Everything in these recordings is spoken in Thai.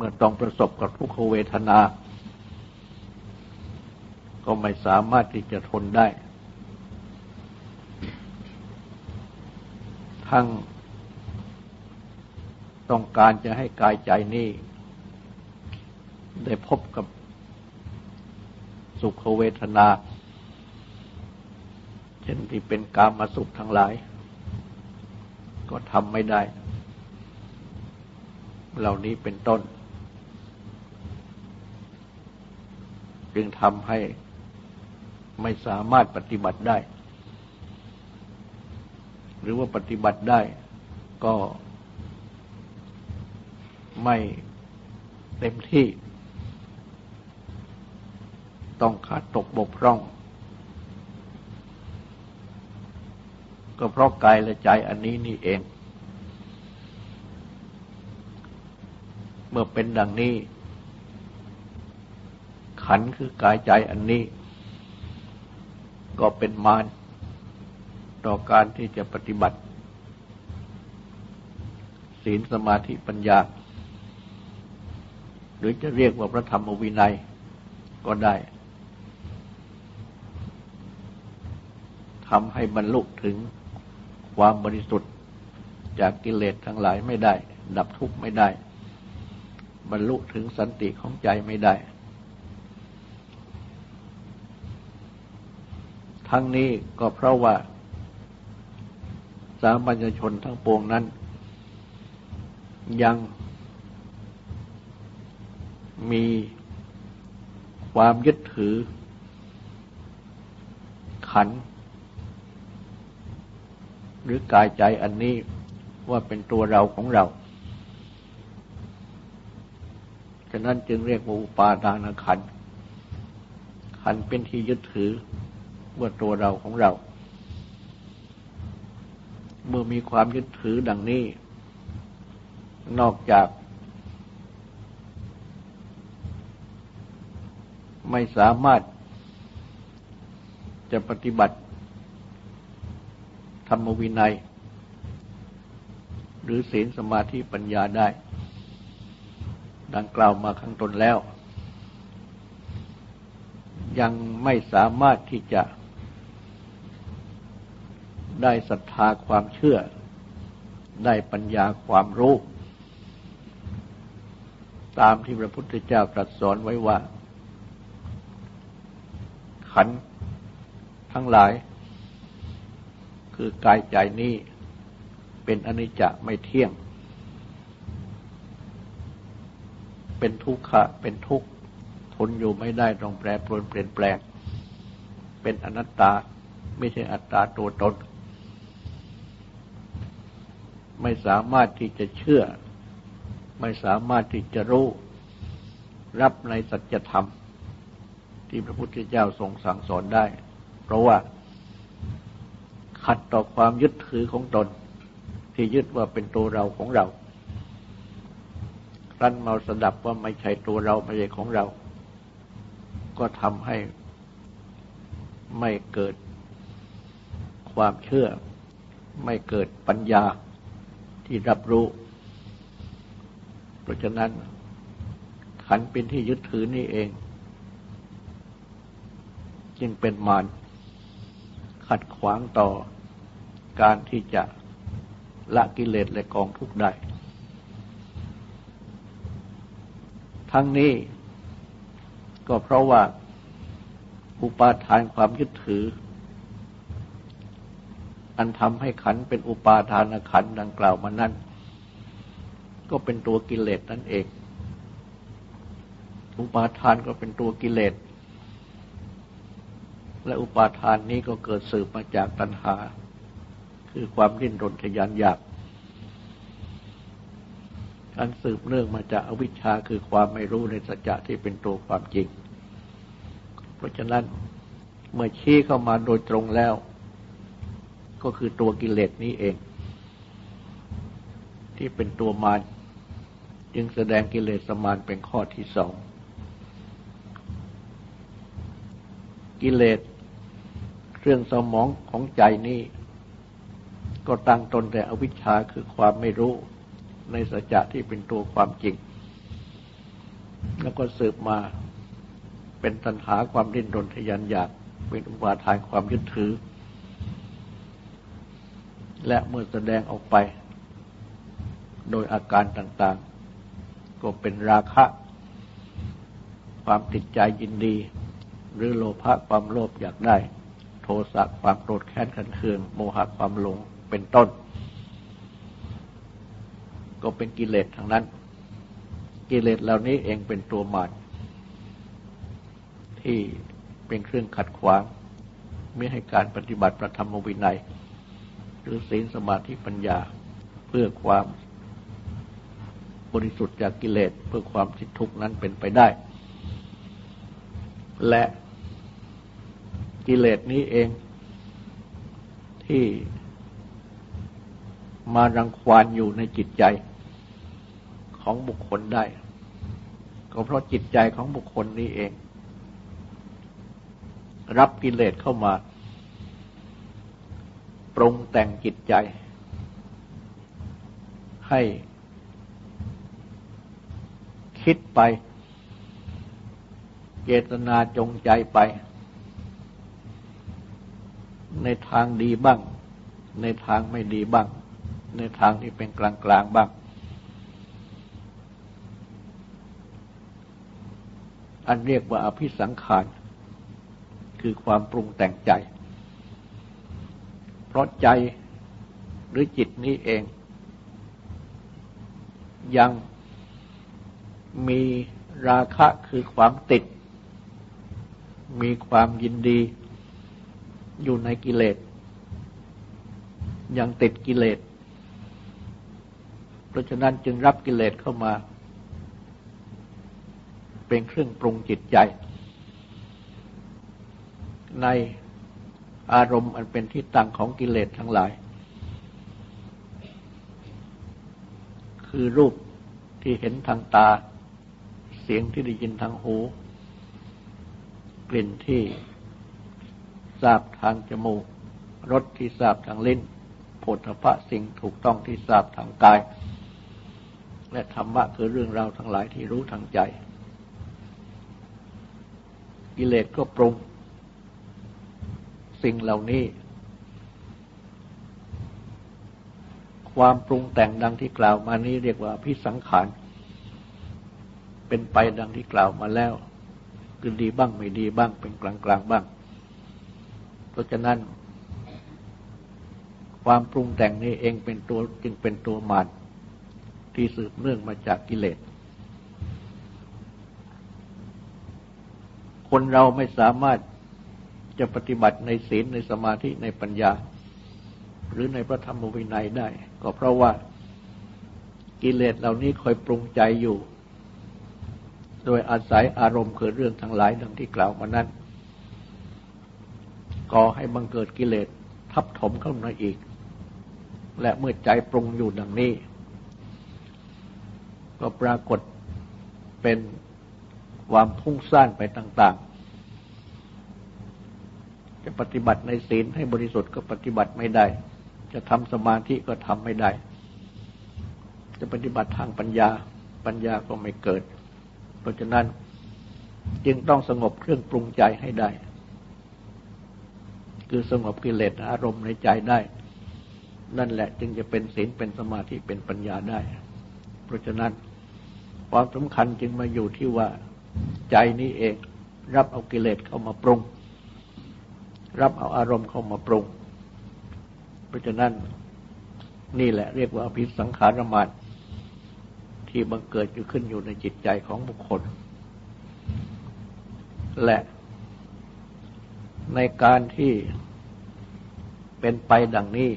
เมื่อต้องประสบกับทุกขเวทนา ก็ไม่สามารถที่จะทนได้ ทั้งต้องการจะให้กายใจนี้ได้พบกับสุขเวทนา เช่นที่เป็นกามาสุขทั้งหลาย ก็ทำไม่ได้ เหล่านี้เป็นต้น จึงทำให้ไม่สามารถปฏิบัติได้ หรือว่าปฏิบัติได้ก็ไม่เต็มที่ ต้องขาดตกบกพร่อง ก็เพราะกายและใจอันนี้นี่เอง เมื่อเป็นดังนี้ ขันคือกายใจอันนี้ ก็เป็นมารต่อการที่จะปฏิบัติ ศีลสมาธิปัญญา หรือจะเรียกว่าพระธรรมวินัยก็ได้ทำให้บรรลุถึงความบริสุทธิ์จากกิเลสทั้งหลายไม่ได้ ดับทุกข์ไม่ได้ บรรลุถึงสันติของใจไม่ได้ ทั้งนี้ก็เพราะว่า สามัญชนทั้งปวงนั้น ยังมีความยึดถือ ขัน หรือกายใจอันนี้ว่าเป็นตัวเราของเรา ฉะนั้นจึงเรียกว่าอุปาทานขัน ขันเป็นที่ยึดถือ ว่าตัวเราของเรา เมื่อมีความยึดถือดังนี้ นอกจาก ไม่สามารถจะปฏิบัติ ธรรมวินัย หรือศีลสมาธิปัญญาได้ ดังกล่าวมาข้างต้นแล้ว ยังไม่สามารถที่จะ ได้ศรัทธาความเชื่อ ได้ปัญญาความรู้ ตามที่พระพุทธเจ้าตรัสสอนไว้ว่า ขันทั้งหลาย คือกายใจนี้เป็นอนิจจไม่เที่ยง เป็นทุกขะเป็นทุกข์ทนอยู่ไม่ได้ต้องแปรปรวนเปลี่ยนแปลง เป็นอนัตตาไม่ใช่อัตตาตัวตน ไม่สามารถที่จะเชื่อ ไม่สามารถที่จะรู้ รับในสัจธรรม ที่พระพุทธเจ้าทรงสั่งสอนได้ เพราะว่าขัดต่อความยึดถือของตน ที่ยึดว่าเป็นตัวเราของเราครั้นมาสดับว่าไม่ใช่ตัวเราไม่ใช่ของเรา ก็ทำให้ไม่เกิดความเชื่อ ไม่เกิดปัญญา ที่รับรู้ เพราะฉะนั้น ขันเป็นที่ยึดถือนี่เอง จึงเป็นมารขัดขวางต่อการที่จะละกิเลสและกองทุกข์ได้ ทั้งนี้ก็เพราะว่าอุปาทานความยึดถือ อันทำให้ขันเป็นอุปาทานขันดังกล่าวมานั้นก็เป็นตัวกิเลสนั่นเอง อุปาทานก็เป็นตัวกิเลส และอุปาทานนี้ก็เกิดสืบมาจากตัณหา คือความดิ้นรนทยานอยากอันสืบเนื่องมาจากอวิชชาคือความไม่รู้ในสัจจะที่เป็นตัวความจริง เพราะฉะนั้นเมื่อชี้เข้ามาโดยตรงแล้ว ก็คือตัวกิเลสนี้เอง ที่เป็นตัวมารจึงแสดงกิเลสมารเป็นข้อที่สองกิเลสเครื่องสมองของใจนี้ ก็ตั้งตนแต่อวิชชาคือความไม่รู้ในสัจจะที่เป็นตัวความจริง แล้วก็สืบมาเป็นตัณหาความดิ้นรนทยานอยากเป็นอุปาทานความยึดถือ และเมื่อแสดงออกไป โดยอาการต่างๆ ก็เป็นราคะ ความติดใจยินดี หรือโลภะความโลภอยากได้ โทสะความโกรธแค้นขันเคืองโมหะความหลงเป็นต้น ก็เป็นกิเลสทั้งนั้น กิเลสเหล่านี้เองเป็นตัวมารที่เป็นเครื่องขัดขวาง ไม่ให้การปฏิบัติประธรรมวินัย หรือศีลสมาธิปัญญาเพื่อความบริสุทธิ์จากกิเลสเพื่อความสิ้นทุกข์นั้นเป็นไปได้ และกิเลสนี้เองที่มารังควานอยู่ในจิตใจของบุคคลได้ ก็เพราะจิตใจของบุคคลนี้เอง รับกิเลสเข้ามา ปรุงแต่งจิตใจ ให้คิดไป เจตนาจงใจไป ในทางดีบ้าง ในทางไม่ดีบ้าง ในทางที่เป็นกลางกลางบ้าง อันเรียกว่าอภิสังขาร คือความปรุงแต่งใจ เพราะใจหรือจิตนี้เอง ยังมีราคะคือความติด มีความยินดีอยู่ในกิเลส ยังติดกิเลส เพราะฉะนั้นจึงรับกิเลสเข้ามา เป็นเครื่องปรุงจิตใจ ใน อารมณ์อันเป็นที่ตั้งของกิเลสทั้งหลาย คือรูปที่เห็นทางตา เสียงที่ได้ยินทางหู กลิ่นที่ทราบทางจมูกรสที่ทราบทางลิ้นโผฏฐะสิ่งถูกต้องที่ทราบทางกาย และธรรมะคือเรื่องราวทั้งหลายที่รู้ทางใจ กิเลสก็ปรุง สิ่งเหล่านี้ ความปรุงแต่งดังที่กล่าวมานี้เรียกว่าพิสังขาร เป็นไปดังที่กล่าวมาแล้ว คือดีบ้างไม่ดีบ้างเป็นกลางกลางบ้าง เพราะฉะนั้น ความปรุงแต่งนี้เองเป็นตัวจึงเป็นตัวมารที่สืบเนื่องมาจากกิเลสคนเราไม่สามารถ จะปฏิบัติในศีลในสมาธิในปัญญา หรือในพระธรรมวินัยได้ ก็เพราะว่ากิเลสเหล่านี้คอยปรุงใจอยู่ โดยอาศัยอารมณ์คือเรื่องทั้งหลายดังที่กล่าวมานั้นก่อให้บังเกิดกิเลสทับถมเข้ามาอีก และเมื่อใจปรุงอยู่ดังนี้ ก็ปรากฏเป็นความพุ่งซ่านไปต่าง จะปฏิบัติในศีลให้บริสุทธิ์ก็ปฏิบัติไม่ได้ จะทำสมาธิก็ทำไม่ได้ จะปฏิบัติทางปัญญาปัญญาก็ไม่เกิด เพราะฉะนั้นจึงต้องสงบเครื่องปรุงใจให้ได้ คือสงบกิเลสอารมณ์ในใจได้ นั่นแหละจึงจะเป็นศีลเป็นสมาธิเป็นปัญญาได้ เพราะฉะนั้นความสำคัญจึงมาอยู่ที่ว่าใจนี้เองรับเอากิเลสเข้ามาปรุง รับเอาอารมณ์เข้ามาปรุง เพราะฉะนั้นนี่แหละเรียกว่าอภิสังขารมานที่บังเกิดอยู่ขึ้นอยู่ในจิตใจของบุคคล และในการที่เป็นไปดังนี้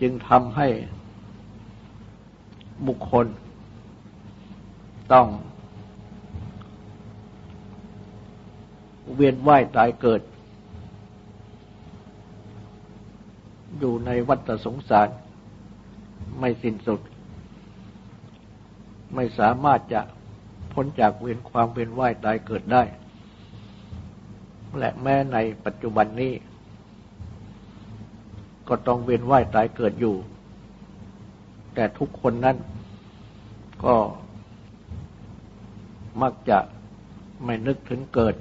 จึงทำให้บุคคลต้อง เวียนว่ายตายเกิด อยู่ในวัฏสงสาร ไม่สิ้นสุด ไม่สามารถจะพ้นจากเวียนความเวียนว่ายตายเกิดได้ และแม้ในปัจจุบันนี้ ก็ต้องเวียนว่ายตายเกิดอยู่ แต่ทุกคนนั้นก็มักจะไม่นึกถึงเกิด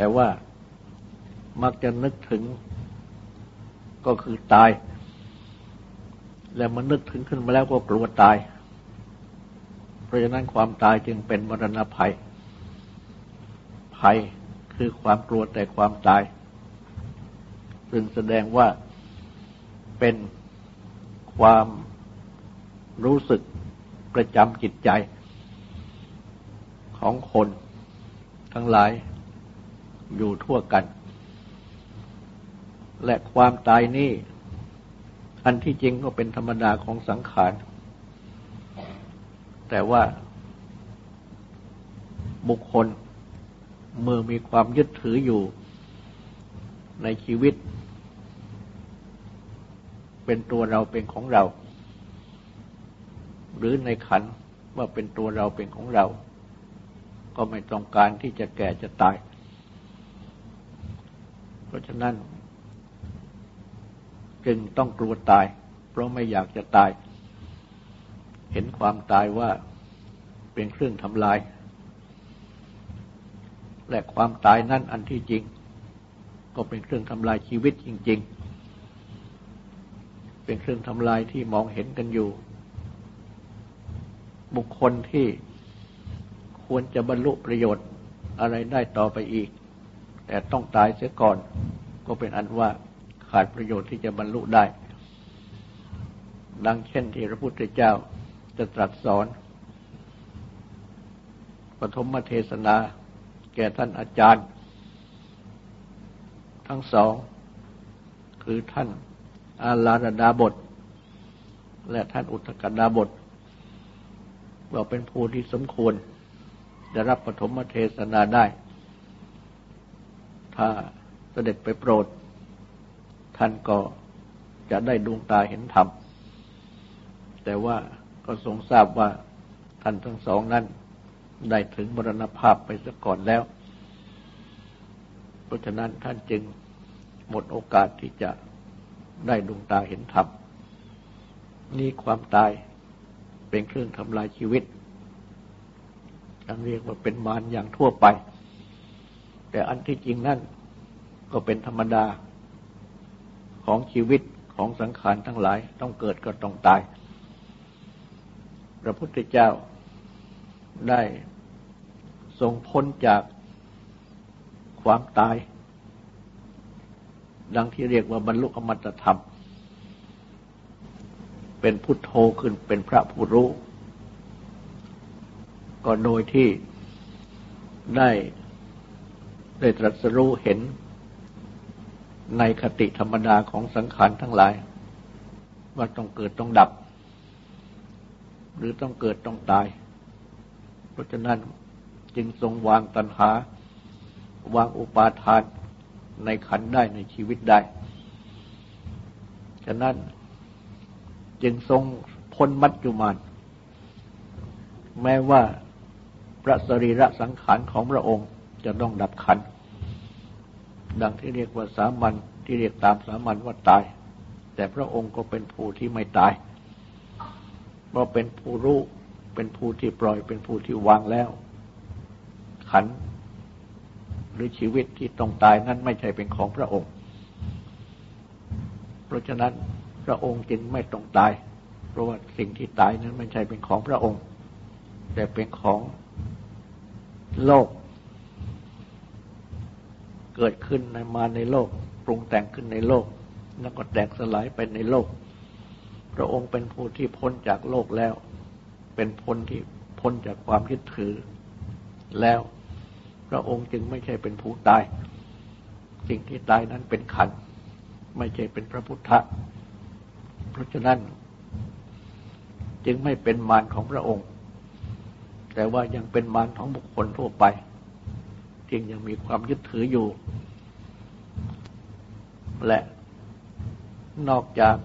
แต่ว่ามักจะนึกถึงก็คือตาย แล้วมันนึกถึงขึ้นมาแล้วก็กลัวตาย เพราะฉะนั้นความตายจึงเป็นมรณะภัย ภัยคือความกลัวแต่ความตาย ซึ่งแสดงว่าเป็นความรู้สึกประจำจิตใจของคนทั้งหลาย อยู่ทั่วกัน และความตายนี้ อันที่จริงก็เป็นธรรมดาของสังขาร แต่ว่าบุคคลเมื่อมีความยึดถืออยู่ในชีวิต เป็นตัวเราเป็นของเรา หรือในขันว่าเป็นตัวเราเป็นของเรา ก็ไม่ต้องการที่จะแก่จะตาย เพราะฉะนั้น จึงต้องกลัวตาย เพราะไม่อยากจะตาย เห็นความตายว่าเป็นเครื่องทำลาย และความตายนั่นอันที่จริง ก็เป็นเครื่องทำลายชีวิตจริง ๆ เป็นเครื่องทำลายที่มองเห็นกันอยู่ บุคคลที่ควรจะบรรลุประโยชน์อะไรได้ต่อไปอีก แต่ต้องตายเสียก่อน ก็เป็นอันว่าขาดประโยชน์ที่จะบรรลุได้ ดังเช่นที่พระพุทธเจ้าจะตรัสสอน ปฐมเทศนาแก่ท่านอาจารย์ ทั้งสอง คือท่านอาลาดาบท และท่านอุตกดาบทว่าเป็นผู้ที่สมควร จะรับปฐมเทศนาได้าเสด็จไปโปรด ท่านก็จะได้ดวงตาเห็นธรรม แต่ว่าก็ทรงทราบว่าท่านทั้งสองนั้นได้ถึงมรณภาพไปซะก่อนแล้ว เพราะฉะนั้นท่านจึงหมดโอกาสที่จะได้ดวงตาเห็นธรรม นี่ความตายเป็นเครื่องทำลายชีวิตยังเรียกว่าเป็นมารอย่างทั่วไป แต่อันที่จริงนั่นก็เป็นธรรมดาของชีวิตของสังขารทั้งหลาย ต้องเกิดก็ต้องตาย พระพุทธเจ้าได้ทรงพ้นจากความตาย ดังที่เรียกว่าบรรลุอมตะธรรม เป็นพุทโธขึ้นเป็นพระผู้รู้ ก็โดยที่ได้ ได้ตรัสรู้เห็นในคติธรรมดาของสังขารทั้งหลาย ว่าต้องเกิดต้องดับ หรือต้องเกิดต้องตาย เพราะฉะนั้นจึงทรงวางตัณหา วางอุปาทานในขันได้ในชีวิตได้ ฉะนั้นจึงทรงพ้นมัจจุมาน แม้ว่าพระสรีระสังขารของพระองค์ จะต้องดับขัน ดังที่เรียกว่าสามัญที่เรียกตามสามัญว่าตาย แต่พระองค์ก็เป็นผู้ที่ไม่ตายเพราะเป็นผู้รู้เป็นผู้ที่ปล่อยเป็นผู้ที่วางแล้ว ขัน หรือชีวิตที่ต้องตายนั้นไม่ใช่เป็นของพระองค์ เพราะฉะนั้นพระองค์จึงไม่ต้องตาย เพราะว่าสิ่งที่ตายนั้นไม่ใช่เป็นของพระองค์ แต่เป็นของโลก เกิดขึ้นในมาในโลก ปรุงแต่งขึ้นในโลก แล้วก็แตกสลายไปในโลก พระองค์เป็นผู้ที่พ้นจากโลกแล้ว เป็นพ้นที่พ้นจากความยึดถือแล้ว พระองค์จึงไม่ใช่เป็นผู้ตาย สิ่งที่ตายนั้นเป็นขัน ไม่ใช่เป็นพระพุทธเพราะฉะนั้น จึงไม่เป็นมารของพระองค์ แต่ว่ายังเป็นมารของบุคคลทั่วไป จึงยังมีความยึดถืออยู่ และนอกจาก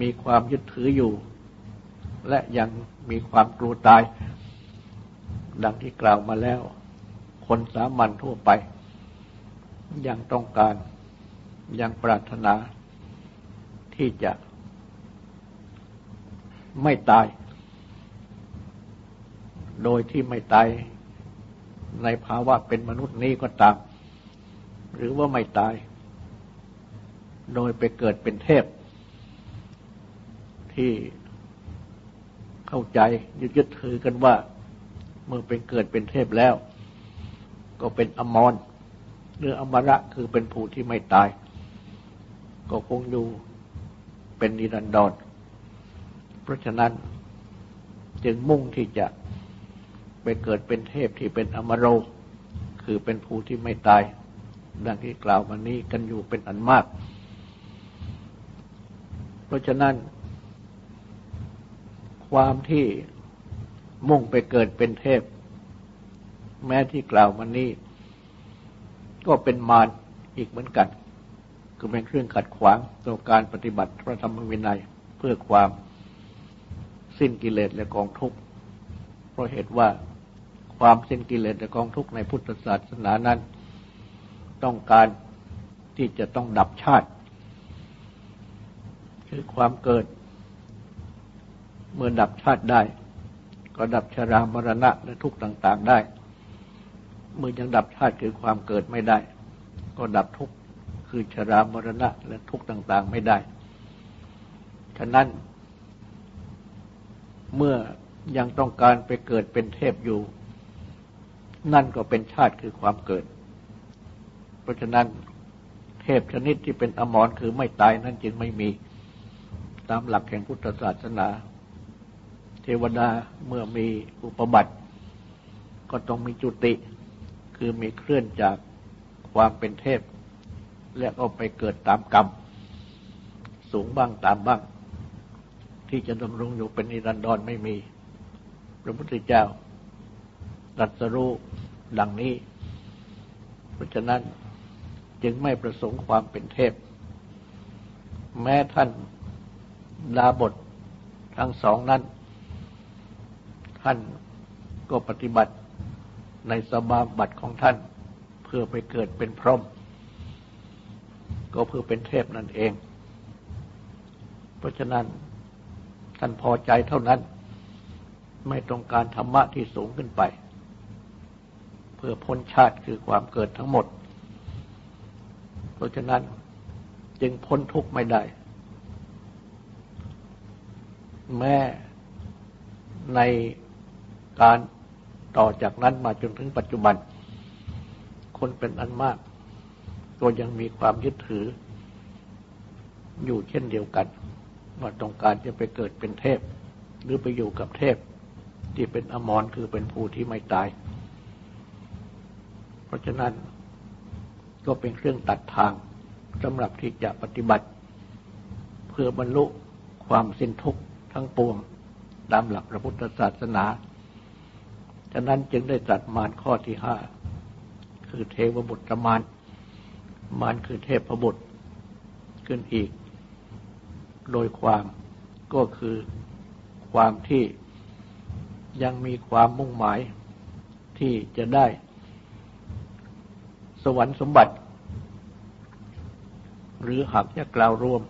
มีความยึดถืออยู่ และยังมีความกลัวตาย ดังที่กล่าวมาแล้ว คนสามัญทั่วไป ยังต้องการยังปรารถนาที่จะไม่ตาย โดยที่ไม่ตาย ในภาวะเป็นมนุษย์นี้ก็ตาม หรือว่าไม่ตาย โดยไปเกิดเป็นเทพ ที่เข้าใจยึดยึดถือกันว่า เมื่อเป็นเกิดเป็นเทพแล้ว ก็เป็นอมรหรืออมระคือเป็นผู้ที่ไม่ตาย ก็คงอยู่เป็นนิรันดรเพราะฉะนั้นจึงมุ่งที่จะ ไปเกิดเป็นเทพที่เป็นอมโรคือเป็นผู้ที่ไม่ตาย ดังที่กล่าวมานี้กันอยู่เป็นอันมาก เพราะฉะนั้น ความที่มุ่งไปเกิดเป็นเทพ แม้ที่กล่าวมานี้ ก็เป็นมารอีกเหมือนกันคือเป็นเครื่องขัดขวางต่อการปฏิบัติพระธรรมวินัยเพื่อความสิ้นกิเลสและกองทุกข์เพราะเหตุว่า ความสิ้นกิเลสและกองทุกข์ในพุทธศาสนานั้น ต้องการที่จะต้องดับชาติ คือความเกิด เมื่อดับชาติได้ ก็ดับชรามรณะและทุกข์ต่าง ๆได้ เมื่อยังดับชาติคือความเกิดไม่ได้ ก็ดับทุกข์คือชรามรณะและทุกข์ต่าง ๆ ไม่ได้ ฉะนั้นเมื่อยังต้องการไปเกิดเป็นเทพอยู่ นั่นก็เป็นชาติคือความเกิด เพราะฉะนั้นเทพชนิดที่เป็นอมรคือไม่ตายนั้นจึงไม่มีตามหลักแห่งพุทธศาสนา เทวดาเมื่อมีอุปบัติ ก็ต้องมีจุติ คือมีเคลื่อนจากความเป็นเทพ และก็ไปเกิดตามกรรม สูงบ้างตามบ้าง ที่จะดำรงอยู่เป็นนิรันดรไม่มี พระพุทธเจ้าตรัสรู้ ดังนี้ เพราะฉะนั้นจึงไม่ประสงค์ความเป็นเทพ แม้ท่านลาบททั้งสองนั้น ท่านก็ปฏิบัติในสมาบัติของท่านเพื่อไปเกิดเป็นพรหมก็เพื่อเป็นเทพนั่นเอง เพราะฉะนั้นท่านพอใจเท่านั้น ไม่ต้องการธรรมะที่สูงขึ้นไป พื่อพ้นชาติคือความเกิดทั้งหมด เพราะฉะนั้นจึงพ้นทุกข์ไม่ได้ แม้ในการต่อจากนั้นมาจนถึงปัจจุบัน คนเป็นอันมากก็ยังมีความยึดถือ อยู่เช่นเดียวกันว่าต้องการจะไปเกิดเป็นเทพ หรือไปอยู่กับเทพที่เป็นอมรคือเป็นผู้ที่ไม่ตาย เพราะฉะนั้นก็เป็นเครื่องตัดทางสำหรับที่จะปฏิบัติ เพื่อบรรลุความสิ้นทุกข์ทั้งปวงตามหลักพระพุทธศาสนา ฉะนั้นจึงได้ตรัสมารข้อที่ห้าคือเทวบุตรมารมารคือเทพพบุตรขึ้นอีก โดยความก็คือความที่ยังมีความมุ่งหมายที่จะได้ สวรรค์สมบัติ หรือหากจะกล่าวรวม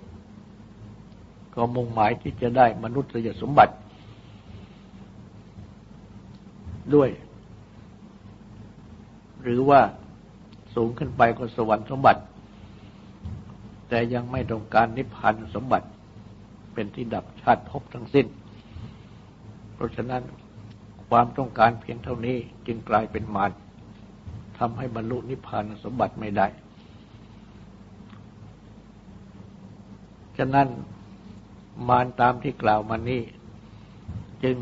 ก็มุ่งหมายที่จะได้มนุษยสมบัติ ด้วย หรือว่าสูงขึ้นไปก็สวรรค์สมบัติ แต่ยังไม่ต้องการนิพพานสมบัติเป็นที่ดับชาติภพทั้งสิ้น เพราะฉะนั้นความต้องการเพียงเท่านี้จึงกลายเป็นมาร ทำให้บรรลุนิพพานสมบัติไม่ได้ ฉะนั้นมารตามที่กล่าวมานี้ จึง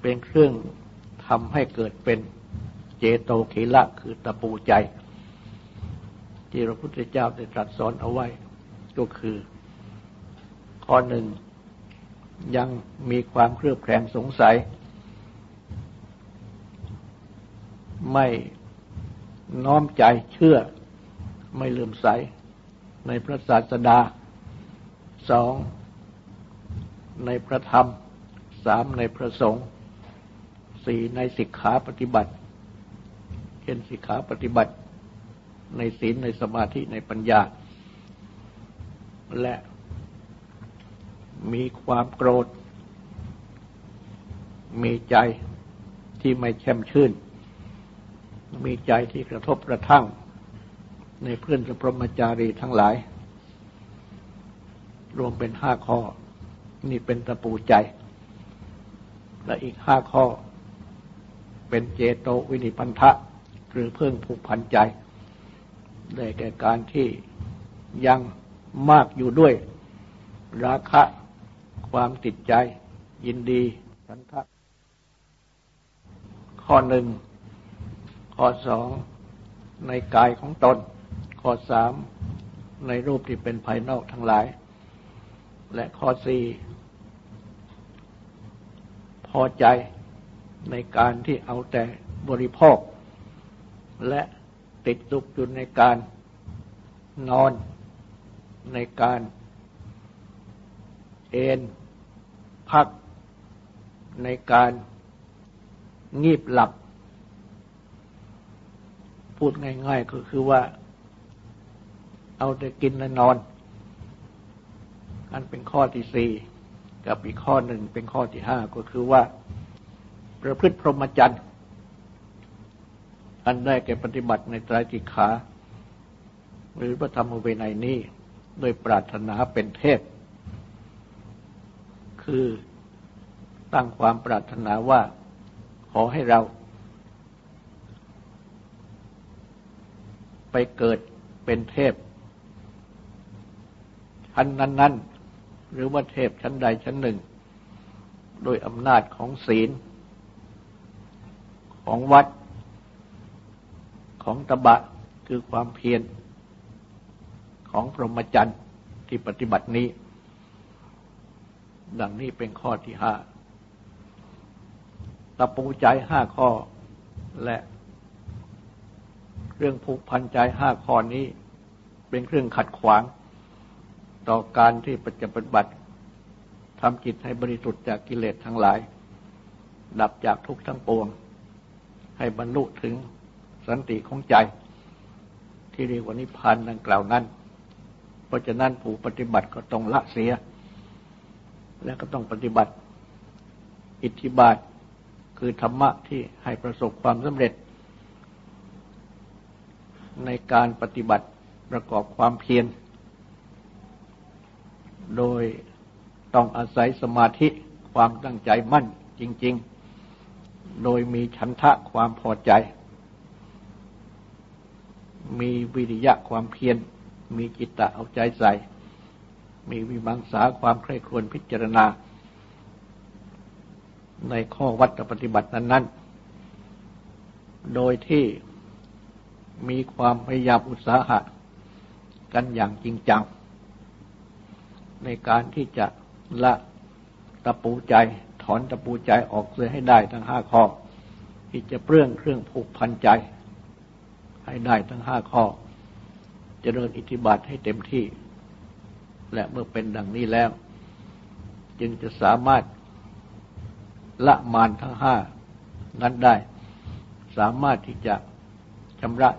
เป็นเครื่องทำให้เกิดเป็นเจโตขีละคือตะปูใจ ที่พระพุทธเจ้าได้ตรัสสอนเอาไว้ ก็คือ ข้อหนึ่งยังมีความเครือบแคลงสงสัย ไม่น้อมใจเชื่อ ไม่ลืมใสในพระศาสดาสองในพระธรรมสามในพระสงฆ์สี่ในสิกขาปฏิบัติเช่นสิกขาปฏิบัติ ในศีลในสมาธิในปัญญา และมีความโกรธ มีใจที่ไม่แช่มชื่น มีใจที่กระทบกระทั่ง ในเพื่อนสัพรมจารีทั้งหลาย รวมเป็นห้าข้อ นี่เป็นตะปูใจ และอีกห้าข้อ เป็นเจโตวินิพันธะ หรือเพิ่องผูกพันใจ ได้แก่การที่ยังมากอยู่ด้วย ราคะ ความติดใจ ยินดีสันทะข้อหนึ่ง ข้อสองในกายของตน ข้อสามในรูปที่เป็นภายนอกทั้งหลาย และข้อสี่พอใจในการที่เอาแต่บริโภค และติดตุกอยู่ในการนอนในการเอนพักในการงีบหลับ พูดง่าย ๆ ก็คือว่า เอาแต่กินและนอน อันเป็นข้อที่สี่กับอีกข้อหนึ่งเป็นข้อที่ห้าก็คือว่า ประพฤติพรหมจรรย์อันได้แก่ปฏิบัติในตรจิขา หรือพระธรรมวินัยนี้โดยปรารถนาเป็นเทพ คือตั้งความปรารถนาว่าขอให้เรา ไปเกิดเป็นเทพ ชั้นนั้น ๆ หรือว่าเทพชั้นใดชั้นหนึ่ง โดยอำนาจของศีล ของวัด ของตบะคือความเพียรของพรหมจรรย์ที่ปฏิบัตินี้ ดังนี้เป็นข้อที่ห้าตะปูใจห้าข้อและ เรื่องผูกพันใจห้าข้อนี้ เป็นเครื่องขัดขวาง ต่อการที่ปฏิบัติทำจิตให้บริสุทธิ์จากกิเลสทั้งหลาย ดับจากทุกข์ทั้งปวง ให้บรรลุถึงสันติของใจ ที่เรียกว่านิพพานดังกล่าวนั้น เพราะฉะนั้นผู้ปฏิบัติก็ต้องละเสีย และก็ต้องปฏิบัติ อิทธิบาทคือธรรมะที่ให้ประสบความสำเร็จ ในการปฏิบัติประกอบความเพียร โดยต้องอาศัยสมาธิความตั้งใจมั่นจริง ๆ โดยมีฉันทะความพอใจ มีวิริยะความเพียร มีจิตตะเอาใจใส่ มีวิมังสาความใคร่ครวญพิจารณา ในข้อวัดปฏิบัตินั้น ๆ โดยที่ มีความพยายามอุตสาหะกันอย่างจริงจัง ในการที่จะละตะปูใจถอนตะปูใจออกเสียให้ได้ทั้งห้าข้อ ที่จะเปลื้องเครื่องผูกพันใจ ให้ได้ทั้งห้าข้อเจริญอิทธิบาทให้เต็มที่ และเมื่อเป็นดังนี้แล้ว จึงจะสามารถละมานทั้งห้านั้นได้ สามารถที่จะชำระ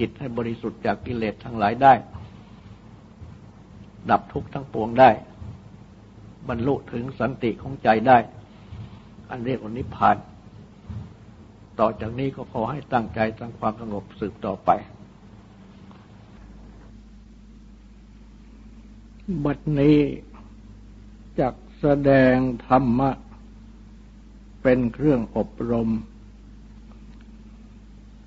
จิตให้บริสุทธิ์จากกิเลสทั้งหลายได้ ดับทุกข์ทั้งปวงได้ บรรลุถึงสันติของใจได้ อันเรียกว่านิพพาน ต่อจากนี้ก็ขอให้ตั้งใจทำความสงบสืบต่อไปบัดนี้จักแสดงธรรมะ เป็นเครื่องอบรม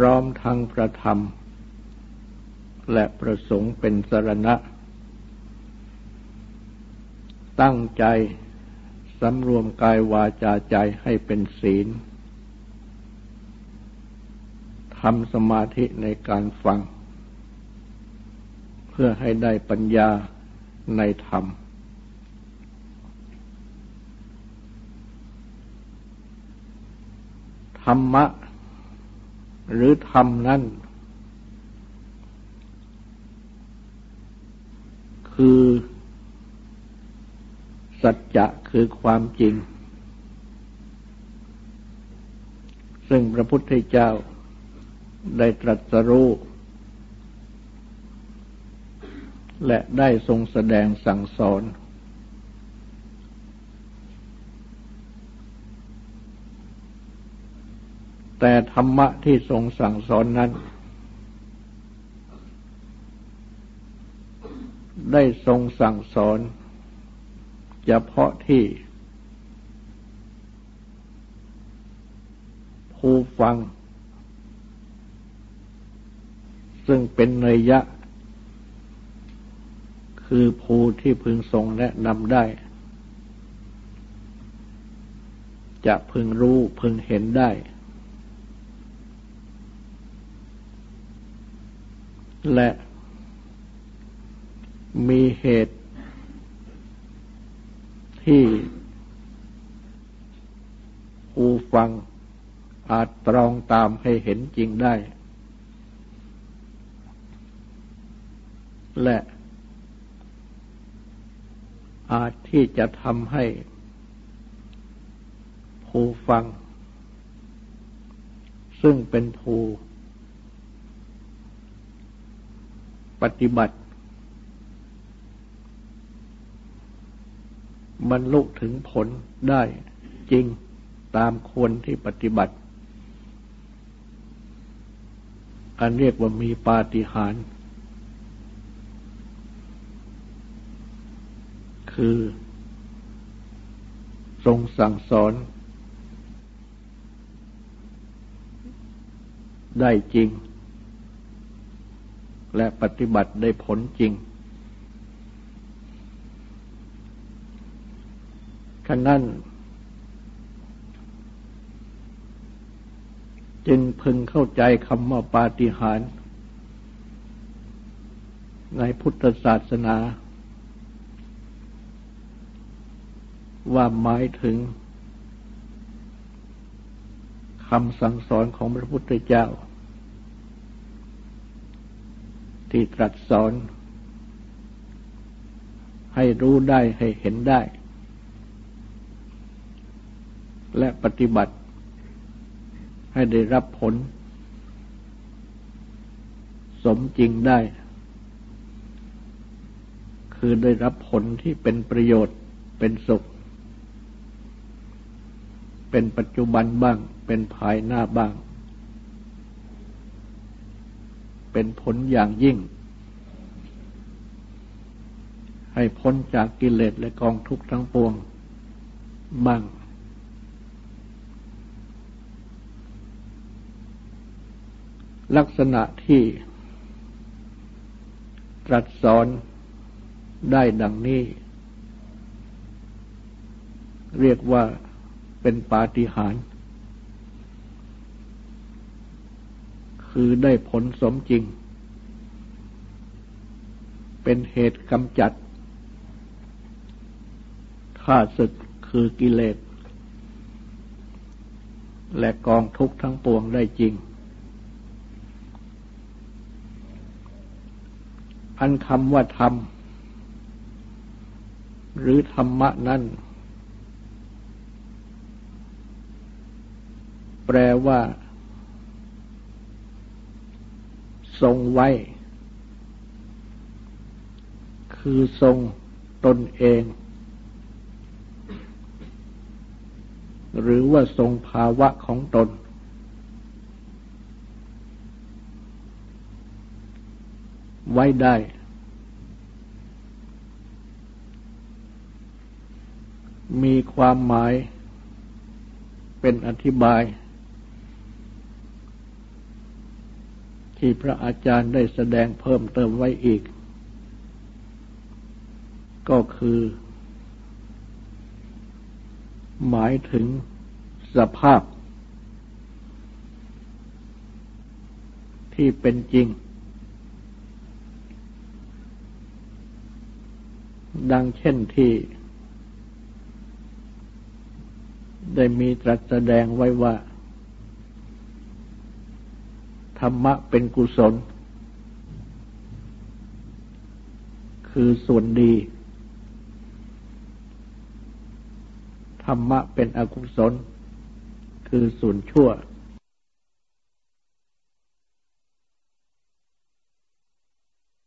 พร้อมทั้งพระธรรม และประสงค์เป็นสรณะ ตั้งใจสำรวมกายวาจาใจให้เป็นศีลทำสมาธิในการฟัง เพื่อให้ได้ปัญญาในธรรม ธรรมะ หรือธรรมนั้น คือ สัจจะคือความจริง ซึ่งพระพุทธเจ้าได้ตรัสรู้และได้ทรงแสดงสั่งสอน แต่ธรรมะที่ทรงสั่งสอนนั้น ได้ทรงสั่งสอนเฉพาะที่ ผู้ฟัง ซึ่งเป็นเนยยะ คือผู้ที่พึงทรงแนะนำได้ จะพึงรู้พึงเห็นได้ และมีเหตุที่ผู้ฟังอาจตรองตามให้เห็นจริงได้ และอาจที่จะทำให้ผู้ฟัง ซึ่งเป็นผู้ ปฏิบัติ บรรลุถึงผลได้จริงตามควรที่ปฏิบัติ อันเรียกว่ามีปาฏิหาริย์คือทรงสั่งสอน ได้จริง และปฏิบัติได้ผลจริงขนั้น จึงพึงเข้าใจคำว่าปาฏิหาริย์ในพุทธศาสนา ว่าหมายถึงคำสั่งสอนของพระพุทธเจ้า ที่ตรัสสอน ให้รู้ได้ให้เห็นได้ และปฏิบัติให้ได้รับผล สมจริงได้ คือได้รับผลที่เป็นประโยชน์เป็นสุข เป็นปัจจุบันบ้าง เป็นภายหน้าบ้าง เป็นผลอย่างยิ่ง ให้พ้นจากกิเลสและกองทุกข์ทั้งปวงบ้าง ลักษณะที่ตรัสสอนได้ดังนี้ เรียกว่าเป็นปาฏิหาริย์ คือได้ผลสมจริง เป็นเหตุกำจัดข้าศึกคือกิเลส และกองทุกข์ทั้งปวงได้จริง อันคำว่าธรรม หรือธรรมะนั้นแปลว่า ทรงไว้ คือทรงตนเอง หรือว่าทรงภาวะของตน ไว้ได้ มีความหมายเป็นอธิบาย ที่พระอาจารย์ได้แสดงเพิ่มเติมไว้อีก ก็คือ หมายถึงสภาพ ที่เป็นจริง ดังเช่นที่ ได้มีตรัสแสดงไว้ว่า ธรรมะเป็นกุศล คือส่วนดี ธรรมะเป็นอกุศล คือส่วนชั่ว